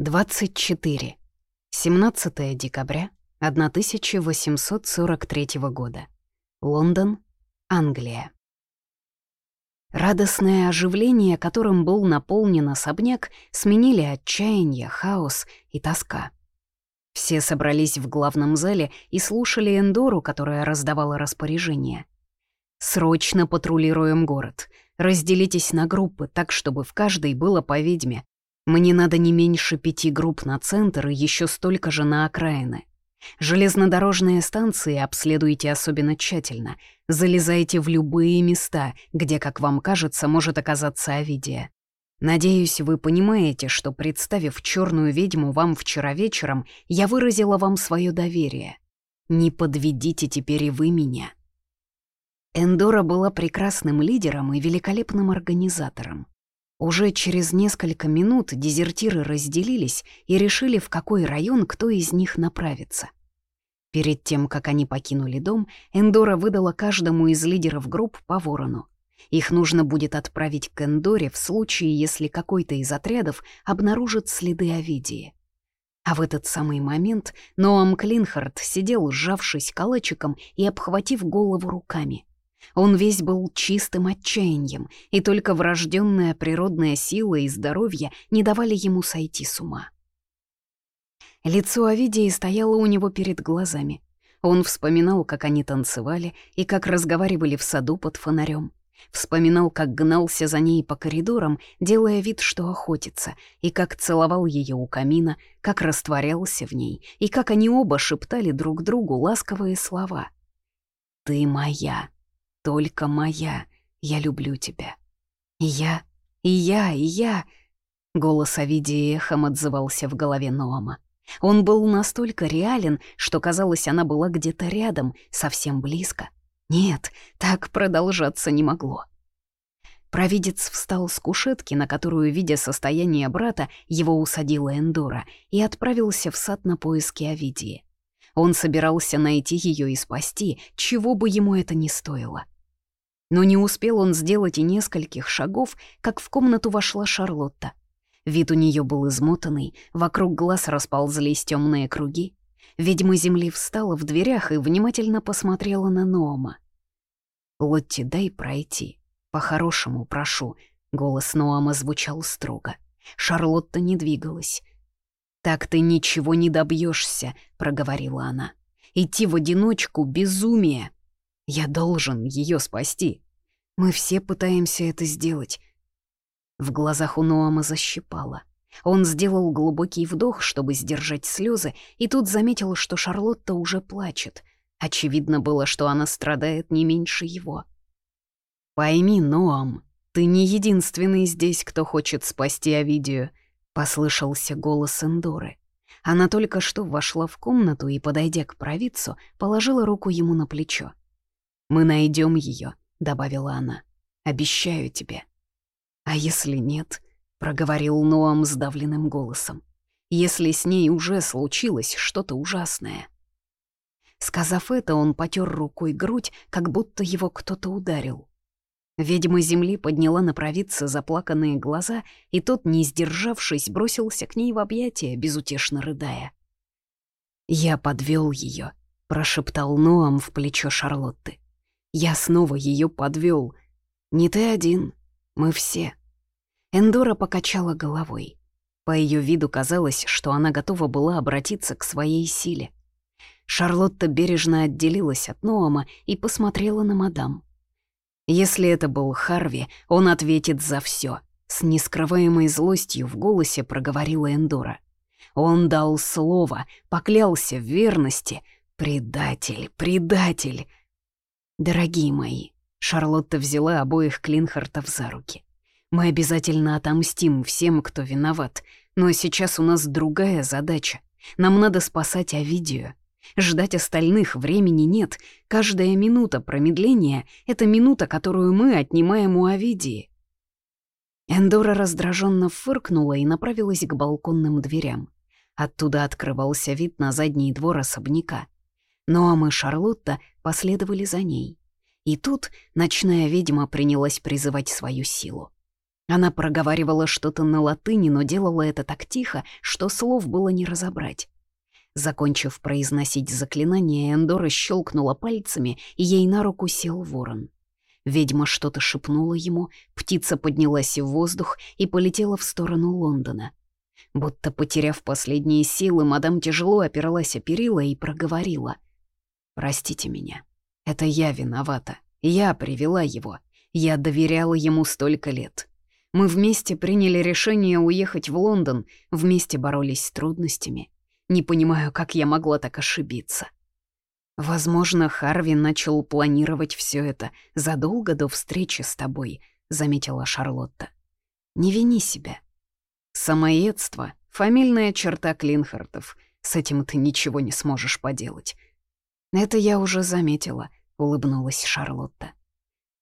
24. 17 декабря 1843 года. Лондон, Англия. Радостное оживление, которым был наполнен особняк, сменили отчаяние, хаос и тоска. Все собрались в главном зале и слушали Эндору, которая раздавала распоряжения. «Срочно патрулируем город. Разделитесь на группы так, чтобы в каждой было по ведьме, мне надо не меньше пяти групп на центр и еще столько же на окраины. Железнодорожные станции обследуйте особенно тщательно. Залезайте в любые места, где, как вам кажется, может оказаться Овидия. Надеюсь, вы понимаете, что, представив черную ведьму вам вчера вечером, я выразила вам свое доверие. Не подведите теперь и вы меня. Эндора была прекрасным лидером и великолепным организатором. Уже через несколько минут дезертиры разделились и решили, в какой район кто из них направится. Перед тем, как они покинули дом, Эндора выдала каждому из лидеров групп по ворону. Их нужно будет отправить к Эндоре в случае, если какой-то из отрядов обнаружит следы Овидии. А в этот самый момент Ноам Клинхард сидел, сжавшись калачиком и обхватив голову руками. Он весь был чистым отчаянием, и только врожденная природная сила и здоровье не давали ему сойти с ума. Лицо Овидии стояло у него перед глазами. Он вспоминал, как они танцевали и как разговаривали в саду под фонарем. Вспоминал, как гнался за ней по коридорам, делая вид, что охотится, и как целовал ее у камина, как растворялся в ней, и как они оба шептали друг другу ласковые слова. «Ты моя», только моя. Я люблю тебя. И я, и я, и я. Голос Овидии эхом отзывался в голове Ноама. Он был настолько реален, что казалось, она была где-то рядом, совсем близко. Нет, так продолжаться не могло. Провидец встал с кушетки, на которую, видя состояние брата, его усадила Эндора, и отправился в сад на поиски Овидии. Он собирался найти ее и спасти, чего бы ему это ни стоило. Но не успел он сделать и нескольких шагов, как в комнату вошла Шарлотта. Вид у нее был измотанный, вокруг глаз расползлись темные круги. Ведьма земли встала в дверях и внимательно посмотрела на Ноама. «Лотти, дай пройти. По-хорошему прошу», — голос Ноама звучал строго. Шарлотта не двигалась. «Так ты ничего не добьешься, проговорила она. «Идти в одиночку — безумие!» Я должен ее спасти. Мы все пытаемся это сделать. В глазах у Ноама защипало. Он сделал глубокий вдох, чтобы сдержать слезы, и тут заметил, что Шарлотта уже плачет. Очевидно было, что она страдает не меньше его. «Пойми, Ноам, ты не единственный здесь, кто хочет спасти Овидию», — послышался голос Эндоры. Она только что вошла в комнату и, подойдя к провидцу, положила руку ему на плечо. «Мы найдем ее», — добавила она. «Обещаю тебе». «А если нет?» — проговорил Ноам сдавленным голосом. «Если с ней уже случилось что-то ужасное». Сказав это, он потер рукой грудь, как будто его кто-то ударил. Ведьма земли подняла на провидца заплаканные глаза, и тот, не сдержавшись, бросился к ней в объятия, безутешно рыдая. «Я подвел ее, прошептал Ноам в плечо Шарлотты. Я снова ее подвел. Не ты один, мы все. Эндора покачала головой. По ее виду казалось, что она готова была обратиться к своей силе. Шарлотта бережно отделилась от Ноама и посмотрела на мадам. Если это был Харви, он ответит за все. С нескрываемой злостью в голосе проговорила Эндора. Он дал слово, поклялся в верности. Предатель, предатель. «Дорогие мои», — Шарлотта взяла обоих Клинхартов за руки. «Мы обязательно отомстим всем, кто виноват, но сейчас у нас другая задача. Нам надо спасать Овидию. Ждать остальных времени нет. Каждая минута промедления — это минута, которую мы отнимаем у Овидии». Эндора раздраженно фыркнула и направилась к балконным дверям. Оттуда открывался вид на задний двор особняка. Ноам и Шарлотта последовали за ней. И тут ночная ведьма принялась призывать свою силу. Она проговаривала что-то на латыни, но делала это так тихо, что слов было не разобрать. Закончив произносить заклинание, Эндора щелкнула пальцами, и ей на руку сел ворон. Ведьма что-то шепнула ему, птица поднялась в воздух и полетела в сторону Лондона. Будто потеряв последние силы, мадам тяжело опиралась о перила и проговорила. «Простите меня. Это я виновата. Я привела его. Я доверяла ему столько лет. Мы вместе приняли решение уехать в Лондон, вместе боролись с трудностями. Не понимаю, как я могла так ошибиться. Возможно, Харви начал планировать все это задолго до встречи с тобой, заметила Шарлотта. Не вини себя. Самоедство — фамильная черта Клинхартов. С этим ты ничего не сможешь поделать. Это я уже заметила, улыбнулась Шарлотта.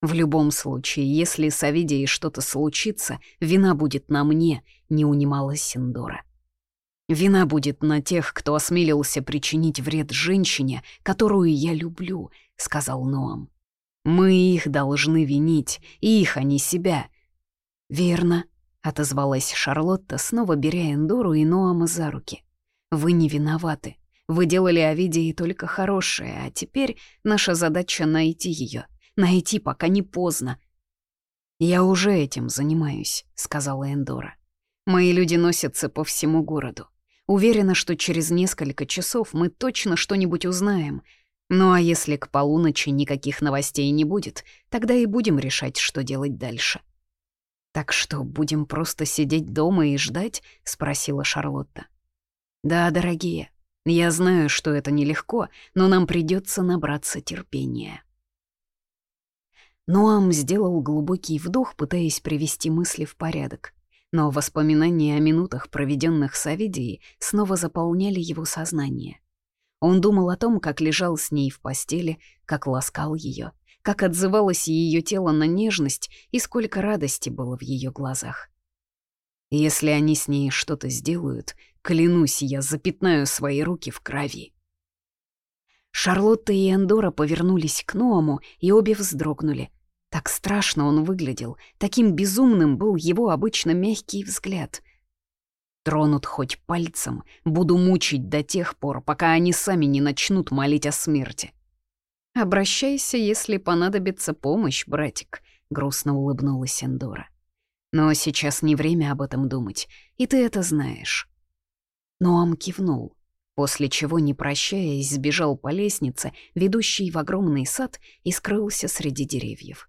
В любом случае, если с Авидией что-то случится, вина будет на мне, не унималась Синдора. Вина будет на тех, кто осмелился причинить вред женщине, которую я люблю, сказал Ноам. Мы их должны винить, их, а не себя. Верно, отозвалась Шарлотта, снова беря Эндору и Ноама за руки. Вы не виноваты. Вы делали Овидии только хорошее, а теперь наша задача найти ее найти, пока не поздно. «Я уже этим занимаюсь», — сказала Эндора. «Мои люди носятся по всему городу. Уверена, что через несколько часов мы точно что-нибудь узнаем. Ну а если к полуночи никаких новостей не будет, тогда и будем решать, что делать дальше». «Так что, будем просто сидеть дома и ждать?» — спросила Шарлотта. «Да, дорогие, я знаю, что это нелегко, но нам придется набраться терпения». Ноам сделал глубокий вдох, пытаясь привести мысли в порядок. Но воспоминания о минутах, проведенных с Авидией, снова заполняли его сознание. Он думал о том, как лежал с ней в постели, как ласкал ее, как отзывалось ее тело на нежность и сколько радости было в ее глазах. Если они с ней что-то сделают, клянусь, я запятнаю свои руки в крови. Шарлотта и Эндора повернулись к Ноаму, и обе вздрогнули. Так страшно он выглядел, таким безумным был его обычно мягкий взгляд. Тронут хоть пальцем, буду мучить до тех пор, пока они сами не начнут молить о смерти. «Обращайся, если понадобится помощь, братик», — грустно улыбнулась Эндора. «Но сейчас не время об этом думать, и ты это знаешь». Ноам кивнул после чего, не прощаясь, сбежал по лестнице, ведущей в огромный сад, и скрылся среди деревьев.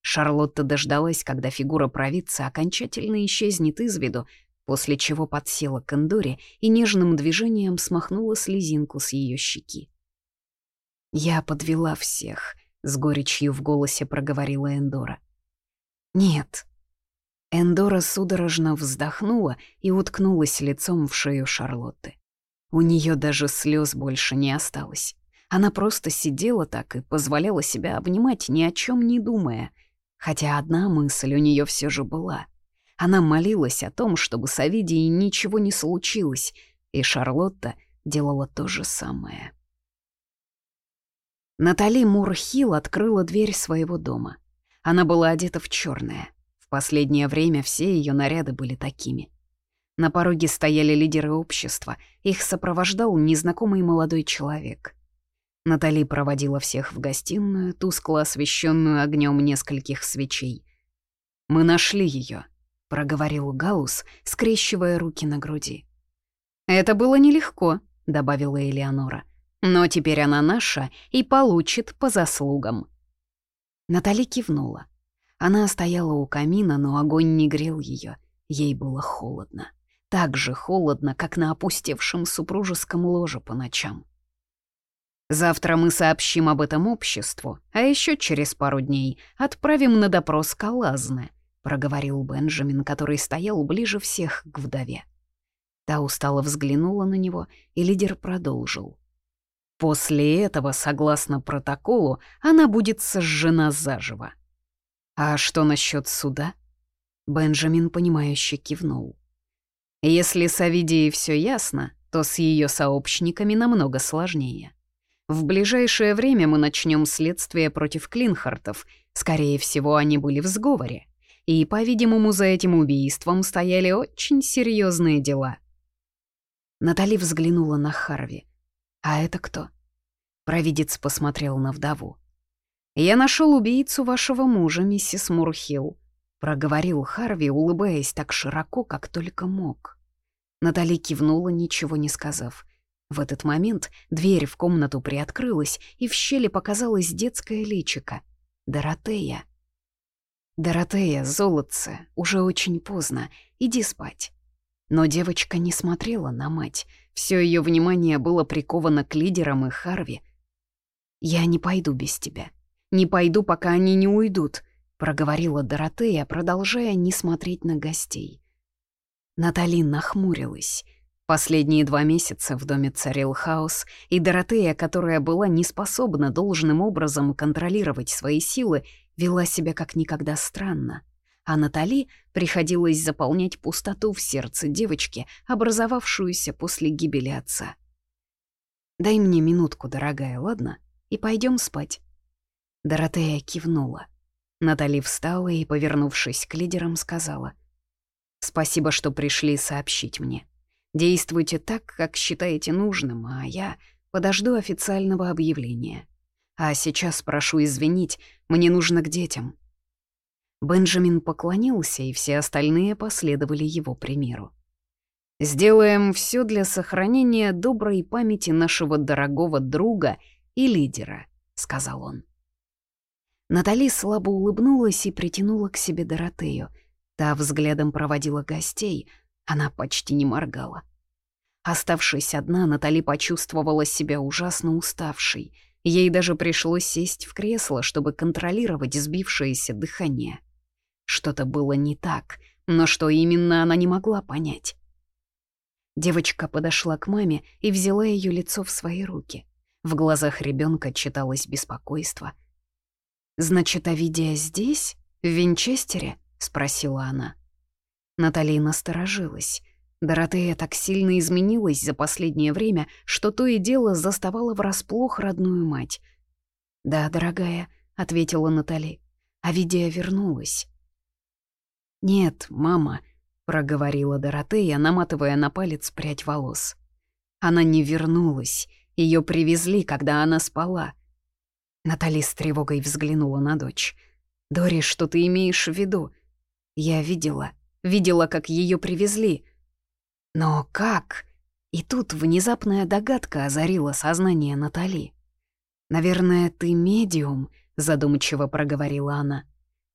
Шарлотта дождалась, когда фигура провидца окончательно исчезнет из виду, после чего подсела к Эндоре и нежным движением смахнула слезинку с ее щеки. «Я подвела всех», — с горечью в голосе проговорила Эндора. «Нет». Эндора судорожно вздохнула и уткнулась лицом в шею Шарлотты. У нее даже слез больше не осталось. Она просто сидела так и позволяла себя обнимать, ни о чем не думая. Хотя одна мысль у нее все же была. Она молилась о том, чтобы с Овидией ничего не случилось, и Шарлотта делала то же самое. Натали Мурхил открыла дверь своего дома. Она была одета в черное. Последнее время все ее наряды были такими. На пороге стояли лидеры общества, их сопровождал незнакомый молодой человек. Натали проводила всех в гостиную, тускло освещенную огнем нескольких свечей. «Мы нашли ее, проговорил Гаус, скрещивая руки на груди. «Это было нелегко», — добавила Элеонора. «Но теперь она наша и получит по заслугам». Натали кивнула. Она стояла у камина, но огонь не грел ее. Ей было холодно так же холодно, как на опустевшем супружеском ложе по ночам. Завтра мы сообщим об этом обществу, а еще через пару дней отправим на допрос Калазны, проговорил Бенджамин, который стоял ближе всех к вдове. Та устало взглянула на него, и лидер продолжил. После этого, согласно протоколу, она будет сожжена заживо. А что насчет суда? Бенджамин, понимающе кивнул. Если с Авидией все ясно, то с ее сообщниками намного сложнее. В ближайшее время мы начнем следствие против Клинхартов. Скорее всего, они были в сговоре. и, по-видимому, за этим убийством стояли очень серьезные дела. Натали взглянула на Харви. «А это кто?» Провидец посмотрел на вдову. «Я нашел убийцу вашего мужа, миссис Мурхилл», — проговорил Харви, улыбаясь так широко, как только мог. Натали кивнула, ничего не сказав. В этот момент дверь в комнату приоткрылась, и в щели показалось детское личико. Доротея. «Доротея, золотце, уже очень поздно, иди спать». Но девочка не смотрела на мать. Все ее внимание было приковано к лидерам и Харви. «Я не пойду без тебя. Не пойду, пока они не уйдут», — проговорила Доротея, продолжая не смотреть на гостей. Натали нахмурилась. Последние два месяца в доме царил хаос, и Доротея, которая была не способна должным образом контролировать свои силы, вела себя как никогда странно. А Натали приходилось заполнять пустоту в сердце девочки, образовавшуюся после гибели отца. «Дай мне минутку, дорогая, ладно? И пойдем спать». Доротея кивнула. Натали встала и, повернувшись к лидерам, сказала. Спасибо, что пришли сообщить мне. Действуйте так, как считаете нужным, а я подожду официального объявления. А сейчас прошу извинить, мне нужно к детям». Бенджамин поклонился, и все остальные последовали его примеру. «Сделаем все для сохранения доброй памяти нашего дорогого друга и лидера», — сказал он. Натали слабо улыбнулась и притянула к себе Доротею — Та взглядом проводила гостей, она почти не моргала. Оставшись одна, Натали почувствовала себя ужасно уставшей. Ей даже пришлось сесть в кресло, чтобы контролировать сбившееся дыхание. Что-то было не так, но что именно она не могла понять. Девочка подошла к маме и взяла ее лицо в свои руки. В глазах ребенка читалось беспокойство. «Значит, Авидия здесь? В Винчестере?» — спросила она. Натали насторожилась. Доротея так сильно изменилась за последнее время, что то и дело заставала врасплох родную мать. «Да, дорогая», — ответила Натали. А Видия вернулась. «Нет, мама», — проговорила Доротея, наматывая на палец прядь волос. «Она не вернулась. Ее привезли, когда она спала». Натали с тревогой взглянула на дочь. «Дори, что ты имеешь в виду? Я видела, видела, как ее привезли. Но как? И тут внезапная догадка озарила сознание Натали. «Наверное, ты медиум», — задумчиво проговорила она.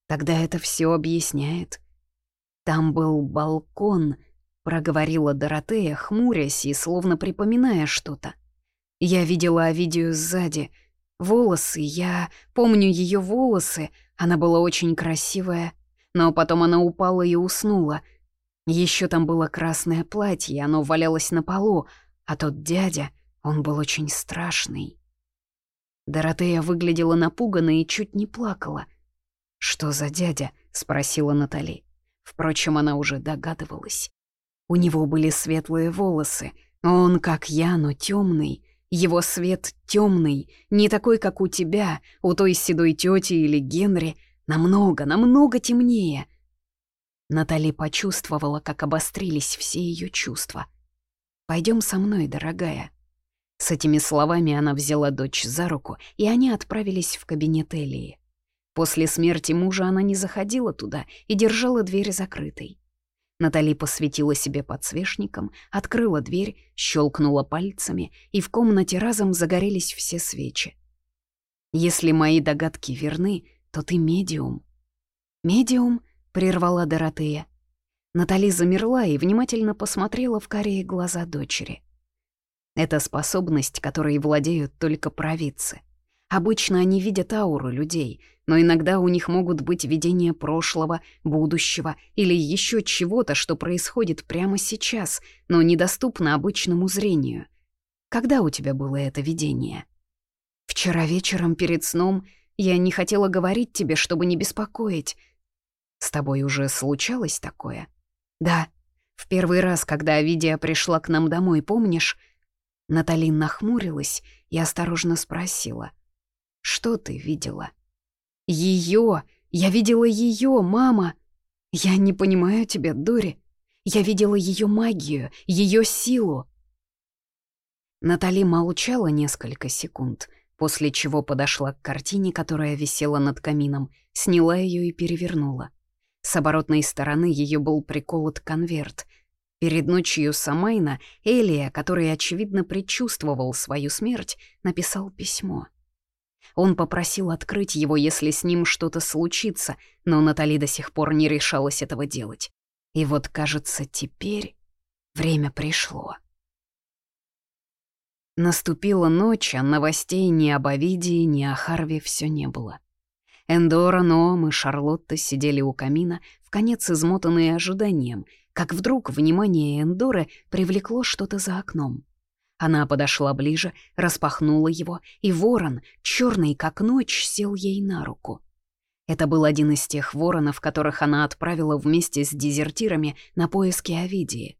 «Тогда это все объясняет». «Там был балкон», — проговорила Доротея, хмурясь и словно припоминая что-то. «Я видела Овидию сзади. Волосы, я помню ее волосы, она была очень красивая, но потом она упала и уснула. Еще там было красное платье, оно валялось на полу, а тот дядя, он был очень страшный. Доротея выглядела напуганной и чуть не плакала. «Что за дядя?» — спросила Натали. Впрочем, она уже догадывалась. У него были светлые волосы, он, как я, но темный. Его свет темный, не такой, как у тебя, у той седой тети или Генри, Намного, намного темнее. Натали почувствовала, как обострились все ее чувства. Пойдем со мной, дорогая». С этими словами она взяла дочь за руку, и они отправились в кабинет Элии. После смерти мужа она не заходила туда и держала дверь закрытой. Натали посветила себе подсвечником, открыла дверь, щелкнула пальцами, и в комнате разом загорелись все свечи. Если мои догадки верны, то ты медиум». «Медиум?» — прервала Доротея. Натали замерла и внимательно посмотрела в карие глаза дочери. Это способность, которой владеют только провидцы. Обычно они видят ауру людей, но иногда у них могут быть видения прошлого, будущего или еще чего-то, что происходит прямо сейчас, но недоступно обычному зрению. Когда у тебя было это видение? Вчера вечером перед сном я не хотела говорить тебе, чтобы не беспокоить. С тобой уже случалось такое? Да. В первый раз, когда Авидия пришла к нам домой, помнишь? Натали нахмурилась и осторожно спросила. Что ты видела? Ее! Я видела ее, мама! «Я не понимаю тебя, Дори. Я видела ее магию, ее силу». Натали молчала несколько секунд, после чего подошла к картине, которая висела над камином, сняла ее и перевернула. С оборотной стороны ее был приколот конверт. Перед ночью Самайна Элия, который, очевидно, предчувствовал свою смерть, написал письмо. Он попросил открыть его, если с ним что-то случится, но Натали до сих пор не решалась этого делать. И вот, кажется, теперь время пришло. Наступила ночь, а новостей ни об Овидии, ни о Харве все не было. Эндора, Ноам и Шарлотта сидели у камина, в конец измотанные ожиданием, как вдруг внимание Эндоры привлекло что-то за окном. Она подошла ближе, распахнула его, и ворон, черный как ночь, сел ей на руку. Это был один из тех воронов, которых она отправила вместе с дезертирами на поиски Овидии.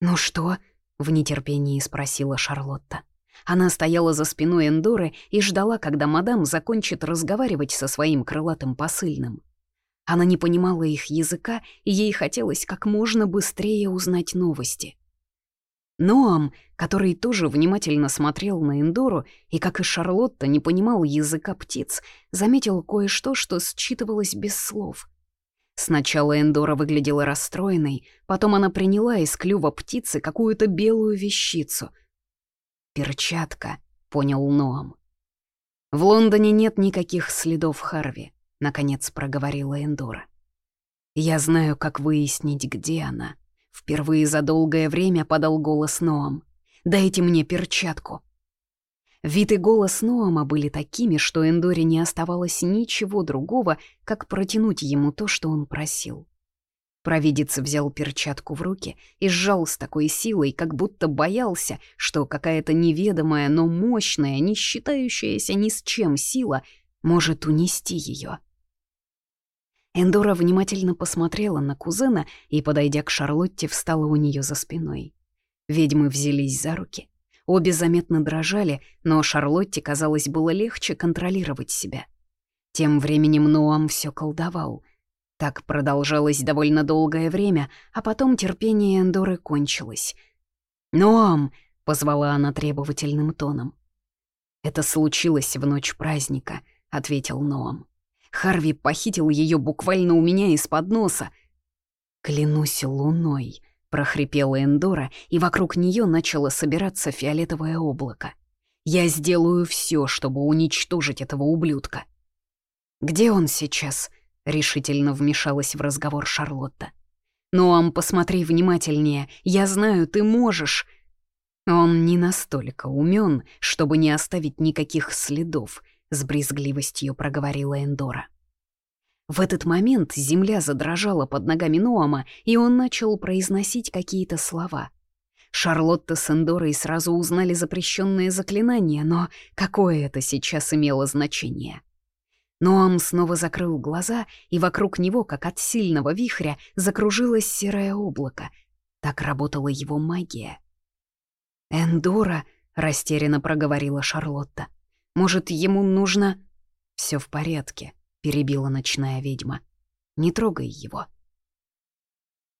«Ну что?» — в нетерпении спросила Шарлотта. Она стояла за спиной Эндоры и ждала, когда мадам закончит разговаривать со своим крылатым посыльным. Она не понимала их языка, и ей хотелось как можно быстрее узнать новости. Ноам, который тоже внимательно смотрел на Эндору и, как и Шарлотта, не понимал языка птиц, заметил кое-что, что считывалось без слов. Сначала Эндора выглядела расстроенной, потом она приняла из клюва птицы какую-то белую вещицу — «Перчатка», — понял Ноам. «В Лондоне нет никаких следов Харви», — наконец проговорила Эндора. «Я знаю, как выяснить, где она». Впервые за долгое время подал голос Ноам. «Дайте мне перчатку». Вид и голос Ноама были такими, что Эндоре не оставалось ничего другого, как протянуть ему то, что он просил. Провидец взял перчатку в руки и сжал с такой силой, как будто боялся, что какая-то неведомая, но мощная, не считающаяся ни с чем сила может унести ее. Эндора внимательно посмотрела на кузена и, подойдя к Шарлотте, встала у нее за спиной. Ведьмы взялись за руки. Обе заметно дрожали, но Шарлотте, казалось, было легче контролировать себя. Тем временем Ноам все колдовал — так продолжалось довольно долгое время, а потом терпение Эндоры кончилось. «Ноам!» — позвала она требовательным тоном. «Это случилось в ночь праздника», — ответил Ноам. «Харви похитил ее буквально у меня из-под носа». «Клянусь луной», — прохрипела Эндора, и вокруг нее начало собираться фиолетовое облако. «Я сделаю все, чтобы уничтожить этого ублюдка». «Где он сейчас?» — решительно вмешалась в разговор Шарлотта. «Ноам, посмотри внимательнее. Я знаю, ты можешь». Он не настолько умен, чтобы не оставить никаких следов, с брезгливостью проговорила Эндора. В этот момент земля задрожала под ногами Ноама, и он начал произносить какие-то слова. Шарлотта с Эндорой сразу узнали запрещенные заклинания, но какое это сейчас имело значение? Ноам снова закрыл глаза, и вокруг него, как от сильного вихря, закружилось серое облако. Так работала его магия. «Эндора», — растерянно проговорила Шарлотта. «Может, ему нужно...» Все в порядке», — перебила ночная ведьма. «Не трогай его»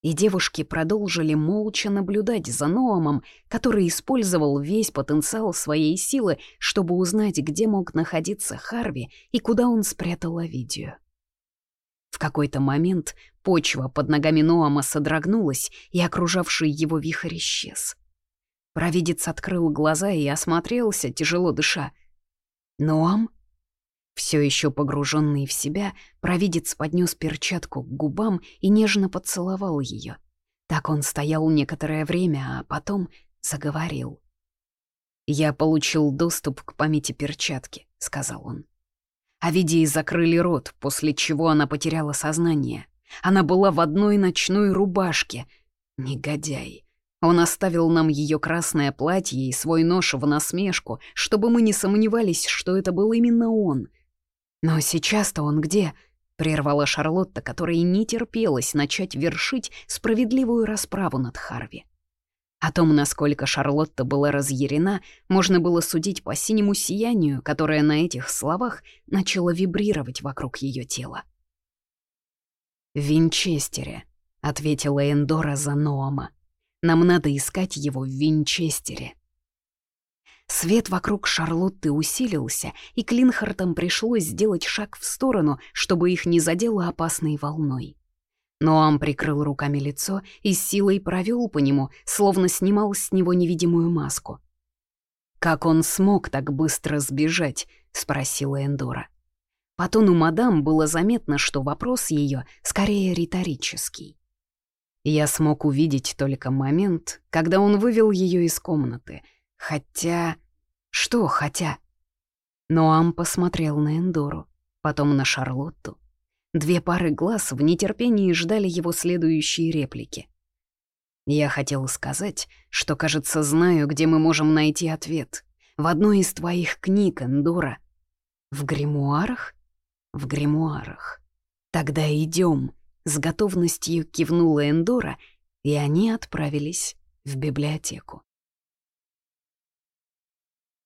и девушки продолжили молча наблюдать за Ноамом, который использовал весь потенциал своей силы, чтобы узнать, где мог находиться Харви и куда он спрятал Овидию. В какой-то момент почва под ногами Ноама содрогнулась, и окружавший его вихрь исчез. Провидец открыл глаза и осмотрелся, тяжело дыша. «Ноам?» Все еще погруженный в себя, провидец поднес перчатку к губам и нежно поцеловал ее. Так он стоял некоторое время, а потом заговорил. «Я получил доступ к памяти перчатки», — сказал он. Авидии закрыли рот, после чего она потеряла сознание. Она была в одной ночной рубашке. Негодяй. Он оставил нам ее красное платье и свой нож в насмешку, чтобы мы не сомневались, что это был именно он — «Но сейчас-то он где?» — прервала Шарлотта, которой не терпелось начать вершить справедливую расправу над Харви. О том, насколько Шарлотта была разъярена, можно было судить по синему сиянию, которое на этих словах начало вибрировать вокруг ее тела. «В Винчестере», — ответила Эндора за Ноама. «Нам надо искать его в Винчестере». Свет вокруг Шарлотты усилился, и Клинхартам пришлось сделать шаг в сторону, чтобы их не задело опасной волной. Ноам прикрыл руками лицо и силой провел по нему, словно снимал с него невидимую маску. «Как он смог так быстро сбежать?» — спросила Эндора. По тону мадам было заметно, что вопрос ее скорее риторический. Я смог увидеть только момент, когда он вывел ее из комнаты. Хотя... Что хотя? Ноам посмотрел на Эндору, потом на Шарлотту. Две пары глаз в нетерпении ждали его следующие реплики. Я хотел сказать, что, кажется, знаю, где мы можем найти ответ. В одной из твоих книг, Эндора. В гримуарах? В гримуарах. Тогда идем. С готовностью кивнула Эндора, и они отправились в библиотеку.